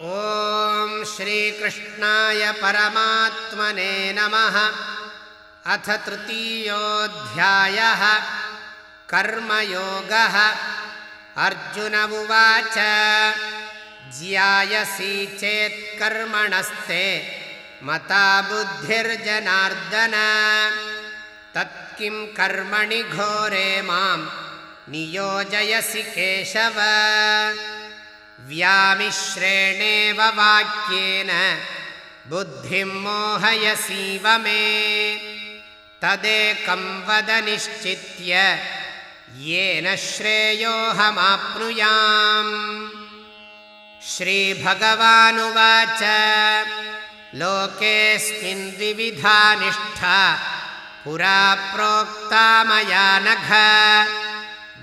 ॐ श्रीकृष्णाय परमात्मने नमः। अथ तृतीयोऽध्यायः। कर्मयोगः। अर्जुन उवाच ज्यायसि चेत्कर्मणस्ते मता बुद्धिर्जनार्दन। तत्किं कर्मणि घोरे मां नियोजयसि केशव व्यामिश्रेणेव वाक्येन बुद्धिं मोहयसीव मे। तदेकं वद निश्चित्य येन श्रेयोऽहमाप्नुयाम्। श्रीभगवानुवाच लोकेऽस्मिन् द्विविधा निष्ठा पुरा प्रोक्ता मया नघ।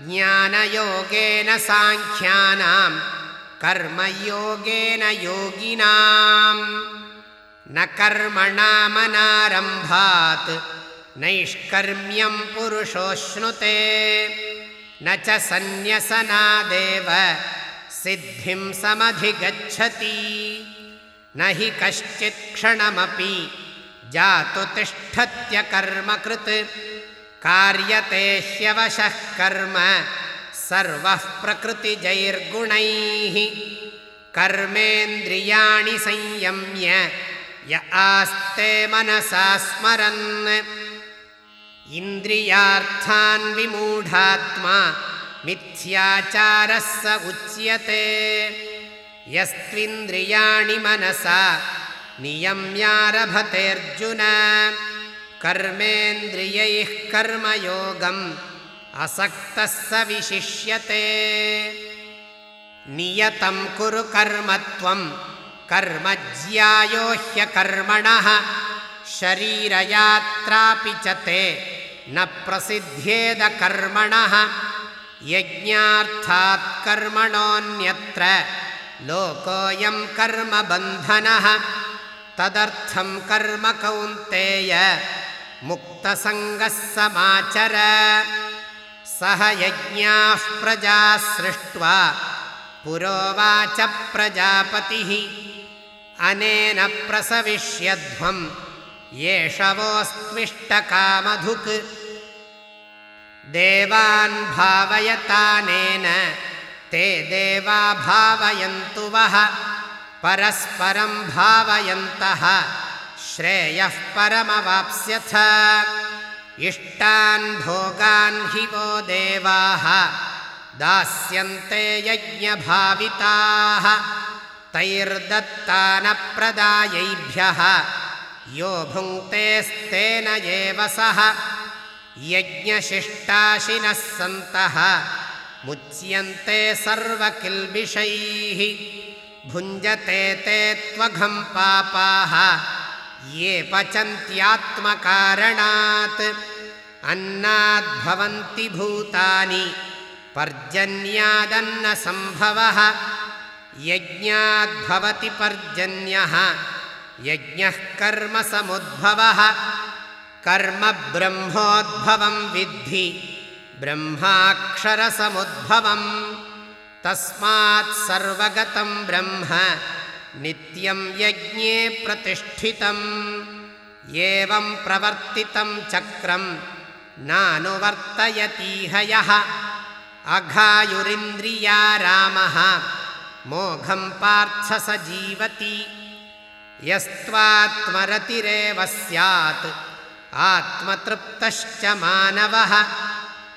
ज्ञानयोगेन साङ्ख्यानाम् कर्मयोगेन योगिनाम्। न कर्मणामनारम्भात् नैष्कर्म्यं पुरुषोऽश्नुते। न च सन्न्यसनादेव सिद्धिं समधिगच्छति। न हि कश्चित्क्षणमपि जातु तिष्ठत्यकर्मकृत्। कार्यते ह्यवशः कर्म सर्वः प्रकृतिजैर्गुणैः कर्मेन्द्रियाणि संयम्य य आस्ते मनसा स्मरन्। इन्द्रियार्थान् विमूढात्मा मिथ्याचारः स उच्यते। यस्त्विन्द्रियाणि मनसा नियम्यारभतेऽर्जुन। कर्मेन्द्रियैः कर्मयोगम् असक्तः स विशिष्यते नियतं कुरु कर्म त्वं कर्म ज्यायो ह्यकर्मणः शरीरयात्रापि च ते न प्रसिद्ध्येदकर्मणः यज्ञार्थात् कर्मणोऽन्यत्र लोकोऽयं कर्मबन्धनः तदर्थं कर्म कौन्तेय मुक्तसङ्गः समाचर सह यज्ञाः प्रजा सृष्ट्वा पुरोवाच प्रजापतिः। अनेन प्रसविष्यध्वं येषवोऽस्त्विष्टकामधुक् देवान् भावयतानेन ते देवा भावयन्तु वः। परस्परं भावयन्तः श्रेयः परमवाप्स्यथ इष्टान् भोगान् हि वो देवाः दास्यन्ते यज्ञभाविताः तैर्दत्तानप्रदायैभ्यः यो भुङ्क्तेस्तेन एव सः यज्ञशिष्टाशिनः सन्तः मुच्यन्ते सर्वकिल्बिषैः भुञ्जते ते त्वघं पापाः ये पचन्त्यात्मकारणात् अन्नाद्भवन्ति भूतानि पर्जन्यादन्नसम्भवः। यज्ञाद्भवति पर्जन्यः यज्ञः कर्मसमुद्भवः कर्म ब्रह्मोद्भवं विद्धि ब्रह्माक्षरसमुद्भवम्। तस्मात् सर्वगतं ब्रह्म नित्यं यज्ञे प्रतिष्ठितम् एवं प्रवर्तितं चक्रं नानुवर्तयतीह यः। अघायुरिन्द्रिया रामः मोघं पार्थ स जीवति यस्त्वात्मरतिरेव स्यात् आत्मतृप्तश्च मानवः।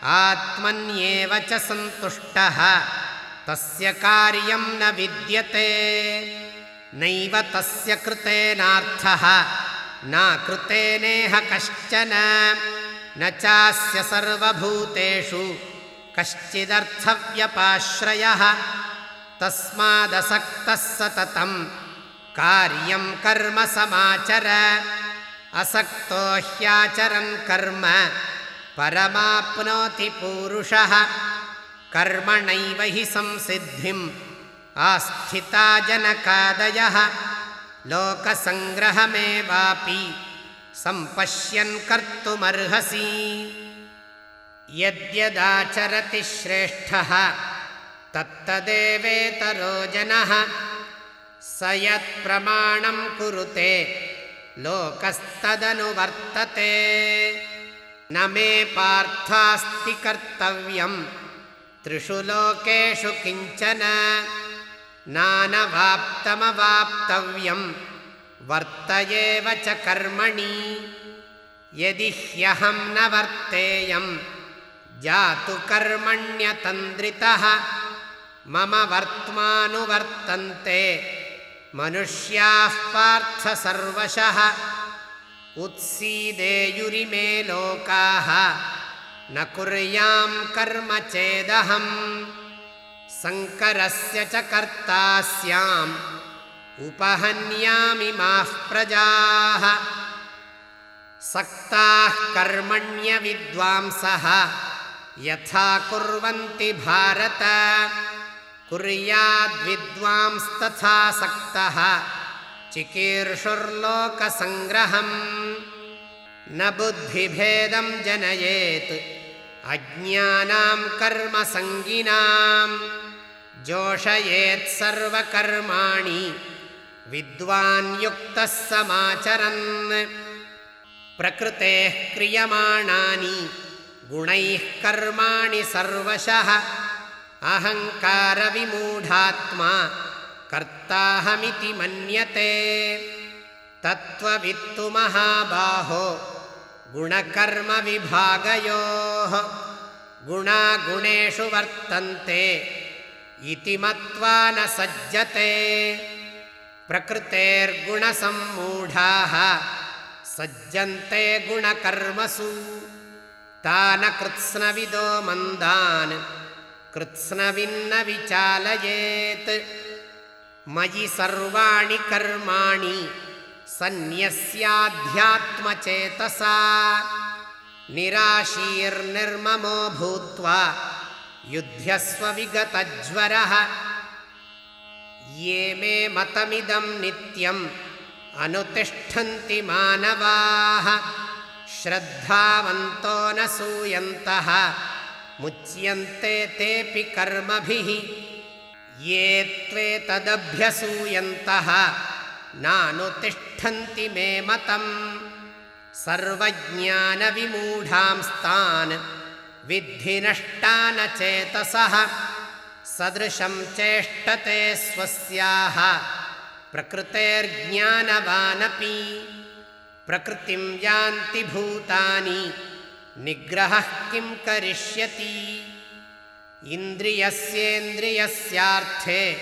आत्मन्येव च सन्तुष्टः तस्य कार्यं न विद्यते नैव तस्य कृतेनार्थः। न कृतेनेह कश्चन। न चास्य सर्वभूतेषु कश्चिदर्थव्यपाश्रयः। तस्मादसक्तः सततं कार्यं कर्म समाचर। असक्तो ह्याचरन् कर्म परमाप्नोति पूरुषः। कर्मणैव हि संसिद्धिम् आस्थिता जनकादयः लोकसङ्ग्रहमेवापि सम्पश्यन् कर्तुमर्हसि। यद्यदाचरति श्रेष्ठः तत्तदेवेतरो जनः स यत्प्रमाणं कुरुते लोकस्तदनुवर्तते। न मे पार्थास्ति कर्तव्यं त्रिषु लोकेषु किञ्चन नानवाप्तमवाप्तव्यं वर्त एव च कर्मणि। यदि ह्यहं न वर्तेयं जातु कर्मण्यतन्द्रितः। मम वर्त्मानुवर्तन्ते मनुष्याः पार्थसर्वशः उत्सीदेयुरिमे लोकाः न कुर्यां कर्म चेदहम् सङ्करस्य च कर्ता स्याम् उपहन्यामि माः प्रजाः। सक्ताः कर्मण्यविद्वांसः यथा कुर्वन्ति भारत। कुर्याद्विद्वांस्तथा सक्तः चिकीर्षुर्लोकसङ्ग्रहम्। न बुद्धिभेदं जनयेत्। अज्ञानां कर्मसङ्गिनां जोषयेत् सर्वकर्माणि विद्वान् युक्तः समाचरन्। प्रकृतेः क्रियमाणानि गुणैः कर्माणि सर्वशः। अहङ्कारविमूढात्मा कर्ताहमिति मन्यते। तत्त्ववित्तु महाबाहो गुणकर्मविभागयोः। गुणागुणेषु वर्तन्ते इति मत्वा न सज्जते। प्रकृतेर्गुणसम्मूढाः सज्जन्ते गुणकर्मसु। तान कृत्स्नविदो मन्दान् कृत्स्नविन्न विचालयेत् मयि सर्वाणि कर्माणि सन्न्यस्याध्यात्मचेतसा। निराशीर्निर्ममो भूत्वा युध्यस्वविगतज्वरः। ये मे मतमिदं नित्यम् अनुतिष्ठन्ति मानवाः। श्रद्धावन्तो न सूयन्तः। मुच्यन्ते तेऽपि कर्मभिः। ये त्वेतदभ्यसूयन्तः नानुतिष्ठन्ति मे मतम्। सर्वज्ञानविमूढांस्तान् विद्धि नष्टानचेतसः सदृशं चेष्टते स्वस्याः। प्रकृतेर्ज्ञानवानपि। प्रकृतिं यान्ति भूतानि। निग्रहः किं करिष्यति? इन्द्रियस्येन्द्रियस्यार्थे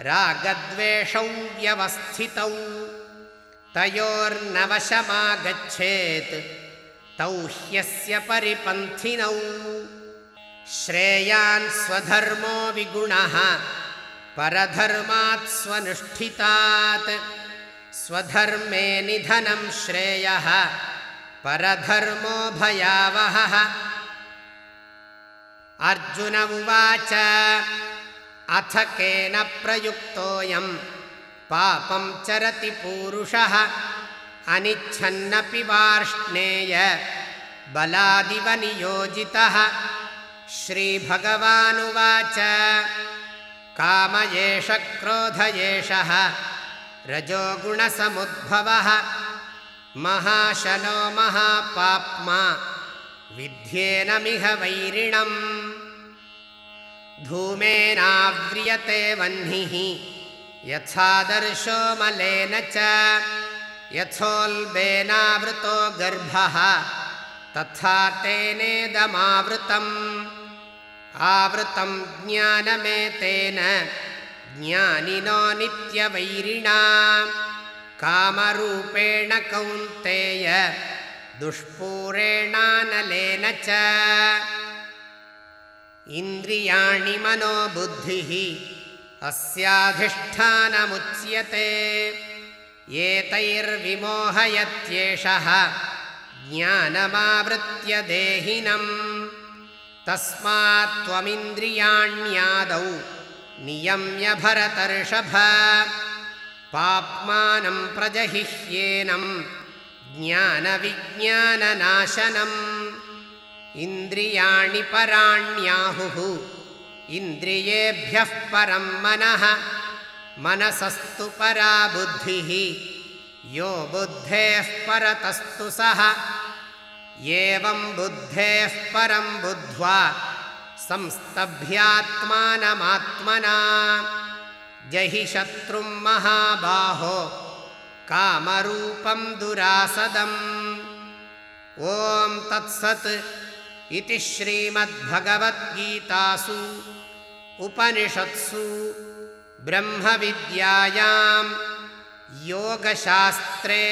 रागद्वेषौ व्यवस्थितौ। तयोर्नवशमागच्छेत् तौ ह्यस्य परिपन्थिनौ। श्रेयान् स्वधर्मो विगुणः परधर्मात् स्वनुष्ठितात्। स्वधर्मे निधनं श्रेयः परधर्मो भयावहः। अर्जुन उवाच अथ केन प्रयुक्तोऽयं? पापं चरति पूरुषः अनिच्छन्नपि वार्ष्णेय बलादिव नियोजितः। श्रीभगवानुवाच। काम एष क्रोध एषः रजोगुणसमुद्भवः महाशनो महापाप्मा विध्येनमिह वैरिणम्। धूमेनाव्रियते वह्निः यथादर्शो मलेन च यथोल्बेनावृतो गर्भः तथा तेनेदमावृतम्। आवृतं ज्ञानमेतेन ज्ञानिनो नित्यवैरिणा। कामरूपेण कौन्तेय दुष्पूरेणानलेन च। इन्द्रियाणि मनोबुद्धिः अस्याधिष्ठानमुच्यते एतैर्विमोहयत्येषः ज्ञानमावृत्य देहिनम्। तस्मात् त्वमिन्द्रियाण्यादौ नियम्य भरतर्षभ। पाप्मानं प्रजहिह्येनं ज्ञानविज्ञाननाशनम्। इन्द्रियाणि पराण्याहुः। इन्द्रियेभ्यः परं मनः मनसस्तु परा बुद्धिः। यो बुद्धेः परतस्तु सः। एवं बुद्धेः परं बुद्ध्वा संस्तभ्यात्मानमात्मना। जहि शत्रुं महाबाहो कामरूपं दुरासदम्। ॐ तत्सत् इति श्रीमद्भगवद्गीतासु। उपनिषत्सु ब्रह्मविद्यायां योगशास्त्रे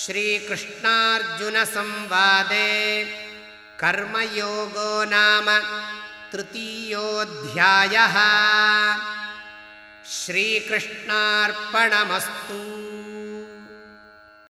श्रीकृष्णार्जुनसंवादे कर्मयोगो नाम तृतीयोऽध्यायः। श्रीकृष्णार्पणमस्तु